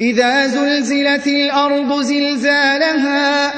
إذا زلزلت الأرض زلزالها